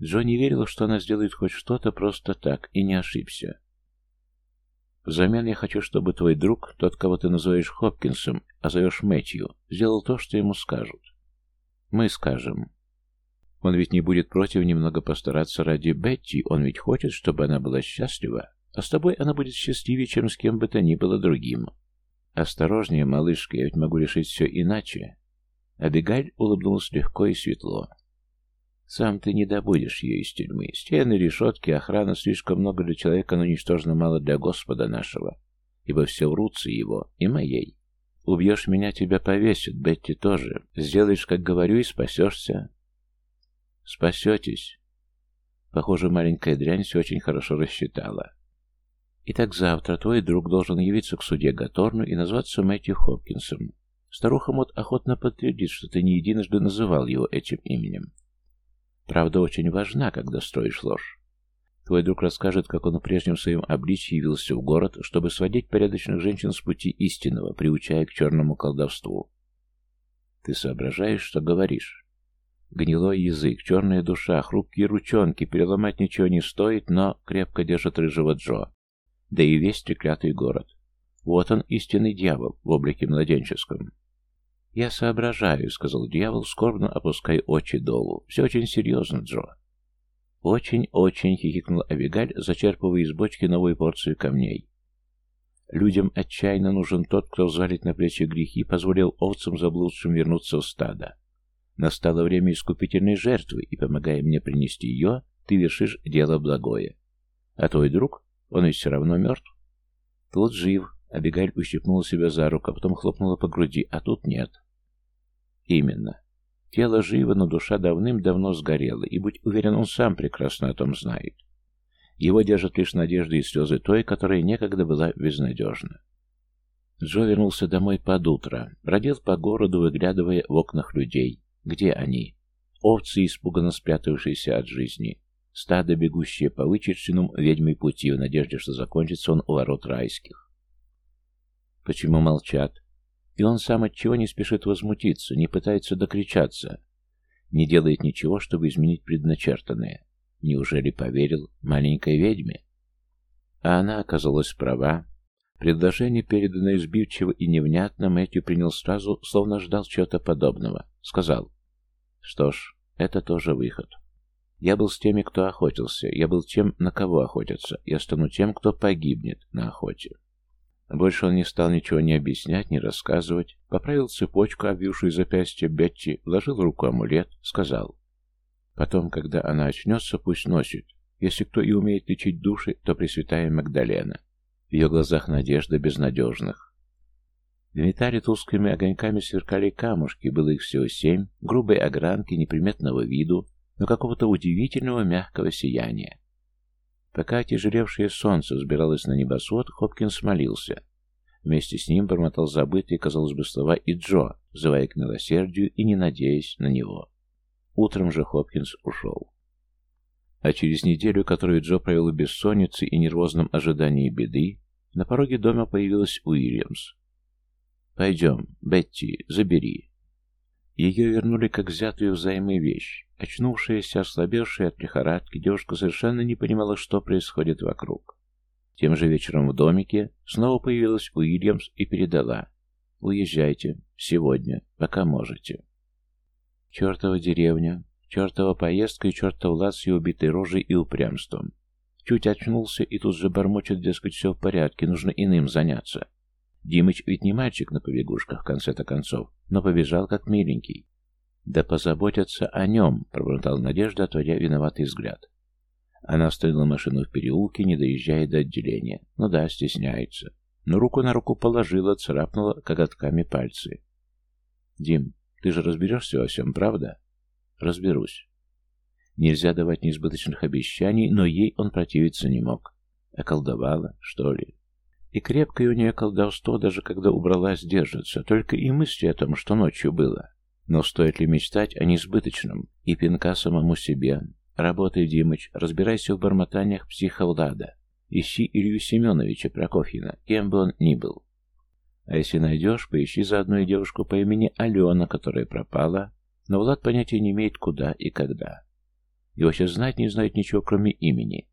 Джо не верила, что она сделает хоть что-то просто так, и не ошибся. Взамен я хочу, чтобы твой друг, тот, кого ты называешь Хопкинсом, а зовешь Мэтью, сделал то, что ему скажут. Мы скажем. Он ведь не будет против немного постараться ради Бетти, он ведь хочет, чтобы она была счастлива, а с тобой она будет счастливее, чем с кем бы то ни было другим. Осторожнее, малышка, я ведь могу решить все иначе. Абигаль улыбнулась легко и светло. Сам ты не добудешь ее из тюрьмы. Стены, решетки, охрана слишком много для человека, но ничтожно мало для Господа нашего. Ибо все врутся его и моей. Убьешь меня, тебя повесят, Бетти тоже. Сделаешь, как говорю, и спасешься. Спасетесь. Похоже, маленькая дрянь все очень хорошо рассчитала. Итак, завтра твой друг должен явиться к суде Гаторну и назваться Мэтью Хопкинсом. Старуха Мот охотно подтвердит, что ты не единожды называл его этим именем. Правда очень важна, когда строишь ложь. Твой друг расскажет, как он в прежнем своем обличье явился в город, чтобы сводить порядочных женщин с пути истинного, приучая к черному колдовству. Ты соображаешь, что говоришь. Гнилой язык, черная душа, хрупкие ручонки, переломать ничего не стоит, но крепко держит рыжего Джо. Да и весь треклятый город. Вот он, истинный дьявол, в облике младенческом. «Я соображаю», — сказал дьявол, скорбно опуская очи долу. «Все очень серьезно, Джо». «Очень-очень», — хихикнул Авигаль, зачерпывая из бочки новую порцию камней. Людям отчаянно нужен тот, кто взвалит на плечи грехи, позволил овцам заблудшим вернуться в стадо. Настало время искупительной жертвы, и, помогая мне принести ее, ты вершишь дело благое. А твой друг, он ведь все равно мертв. Тут жив, Абигаль ущипнула себя за руку, а потом хлопнула по груди, а тут нет. Именно. Тело живо, но душа давным-давно сгорела, и, будь уверен, он сам прекрасно о том знает. Его держат лишь надежды и слезы той, которая некогда была безнадежна. Джо вернулся домой под утро, бродил по городу, выглядывая в окнах людей. Где они? Овцы, испуганно спрятавшиеся от жизни. Стадо, бегущее по вычерченным ведьмой пути, в надежде, что закончится он у ворот райских. Почему молчат? И он сам от чего не спешит возмутиться, не пытается докричаться, не делает ничего, чтобы изменить предначертанное. Неужели поверил маленькой ведьме? А она оказалась права. Предложение, переданное сбивчиво и невнятно, Мэтью принял сразу, словно ждал чего-то подобного. Сказал, что ж, это тоже выход. Я был с теми, кто охотился, я был тем, на кого охотятся, я стану тем, кто погибнет на охоте. Больше он не стал ничего не объяснять, не рассказывать. Поправил цепочку, обвившую запястье Бетти, вложил руку амулет, сказал. Потом, когда она очнется, пусть носит. Если кто и умеет лечить души, то Пресвятая Магдалена. В ее глазах надежда безнадежных. В металле тусклыми огоньками сверкали камушки, было их всего семь, грубой огранки, неприметного виду, но какого-то удивительного мягкого сияния. Пока отяжелевшее солнце взбиралось на небосвод, Хопкинс молился. Вместе с ним бормотал забытые, казалось бы, слова и Джо, взывая к милосердию и не надеясь на него. Утром же Хопкинс ушел. А через неделю, которую Джо провел в бессоннице и нервозном ожидании беды, на пороге дома появилась Уильямс. «Пойдем, Бетти, забери». Ее вернули как взятую взаймы вещь. Очнувшаяся, ослабевшая от лихорадки, девушка совершенно не понимала, что происходит вокруг. Тем же вечером в домике снова появилась Уильямс и передала. «Уезжайте. Сегодня. Пока можете». Чертова деревня, чертова поездка и чертов лад с ее убитой рожей и упрямством. Чуть очнулся и тут же бормочет, дескать, все в порядке, нужно иным заняться. Димыч ведь не мальчик на побегушках, в конце-то концов, но побежал как миленький. «Да позаботятся о нем», — пробормотал Надежда, отводя виноватый взгляд. Она остановила машину в переулке, не доезжая до отделения. Ну да, стесняется. Но руку на руку положила, царапнула коготками пальцы. «Дим, ты же разберешься во всем, правда?» «Разберусь». Нельзя давать неизбыточных обещаний, но ей он противиться не мог. Околдовала, что ли? И крепкое у нее колдовство, даже когда убралась, держится. Только и мысли о том, что ночью было. Но стоит ли мечтать о несбыточном и пинка самому себе? Работай, Димыч, разбирайся в бормотаниях психовлада. Ищи Илью Семеновича Прокофьина, кем бы он ни был. А если найдешь, поищи заодно и девушку по имени Алена, которая пропала, но Влад понятия не имеет, куда и когда. и вообще знать не знает ничего, кроме имени.